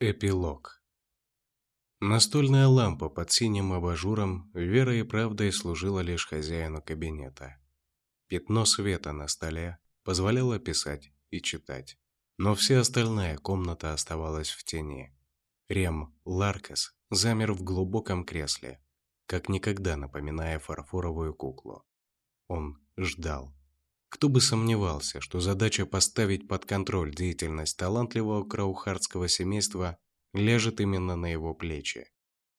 Эпилог Настольная лампа под синим абажуром верой и правдой служила лишь хозяину кабинета. Пятно света на столе позволяло писать и читать. Но вся остальная комната оставалась в тени. Рем Ларкес замер в глубоком кресле, как никогда напоминая фарфоровую куклу. Он ждал. Кто бы сомневался, что задача поставить под контроль деятельность талантливого краухардского семейства ляжет именно на его плечи.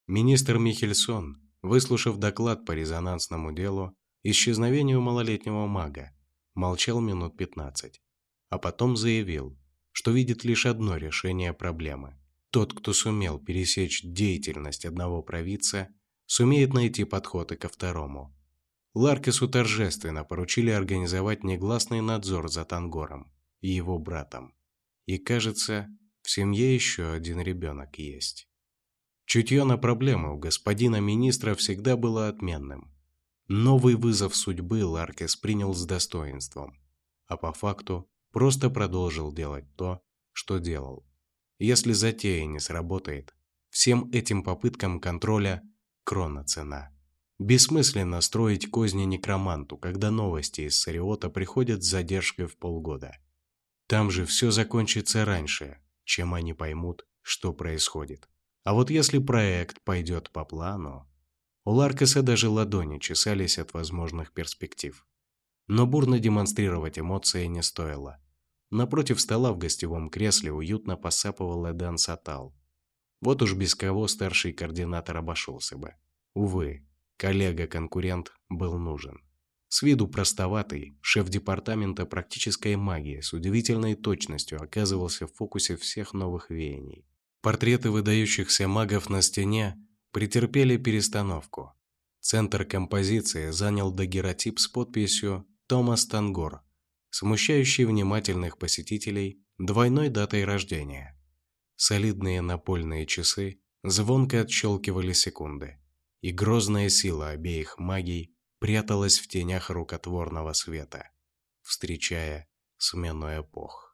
Министр Михельсон, выслушав доклад по резонансному делу исчезновению малолетнего мага, молчал минут 15, а потом заявил, что видит лишь одно решение проблемы. Тот, кто сумел пересечь деятельность одного провидца, сумеет найти подход и ко второму. Ларкесу торжественно поручили организовать негласный надзор за Тангором и его братом. И, кажется, в семье еще один ребенок есть. Чутье на проблемы у господина министра всегда было отменным. Новый вызов судьбы Ларкес принял с достоинством, а по факту просто продолжил делать то, что делал. Если затея не сработает, всем этим попыткам контроля крона цена. Бессмысленно строить козни некроманту, когда новости из Сариота приходят с задержкой в полгода. Там же все закончится раньше, чем они поймут, что происходит. А вот если проект пойдет по плану... У Ларкеса даже ладони чесались от возможных перспектив. Но бурно демонстрировать эмоции не стоило. Напротив стола в гостевом кресле уютно посапывал Эдан Сатал. Вот уж без кого старший координатор обошелся бы. Увы, Коллега-конкурент был нужен. С виду простоватый, шеф департамента практической магии с удивительной точностью оказывался в фокусе всех новых веяний. Портреты выдающихся магов на стене претерпели перестановку. Центр композиции занял дагеротип с подписью «Томас Тангор», смущающий внимательных посетителей двойной датой рождения. Солидные напольные часы звонко отщелкивали секунды и грозная сила обеих магий пряталась в тенях рукотворного света, встречая смену эпох.